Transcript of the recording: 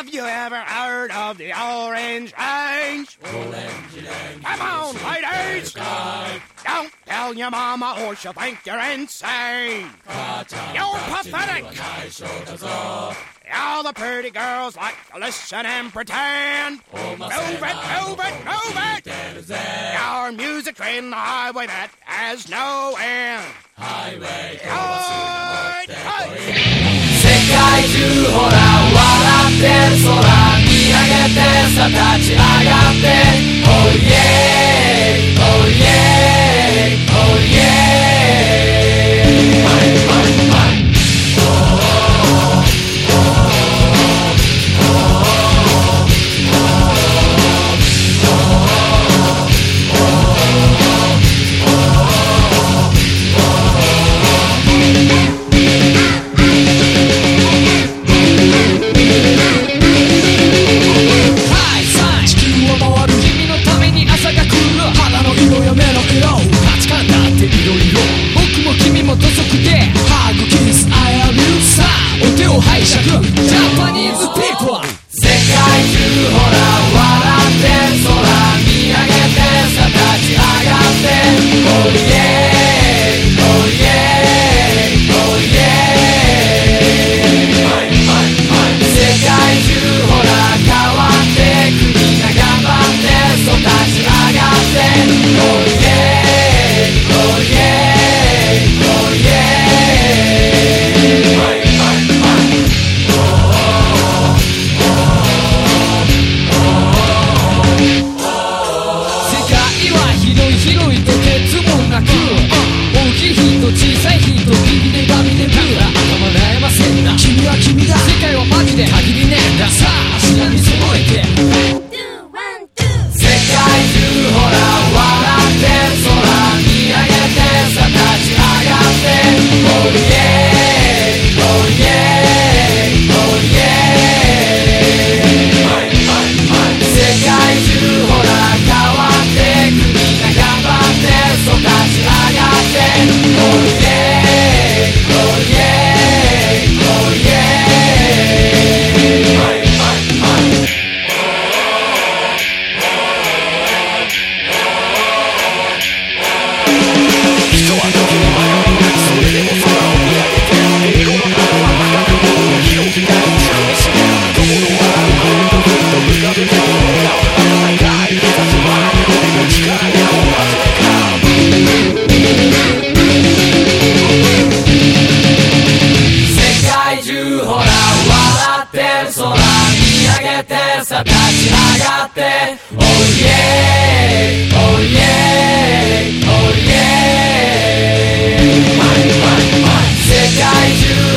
Have you ever heard of the Orange Range? Come on, ladies! Don't tell your mama or she'll think you're insane. You're pathetic. All the pretty girls like to listen and pretend. Move it, move it, move it. Our music train, the highway that has no end. Highway. 空見上げてさ立ち上がって Oh yeah you.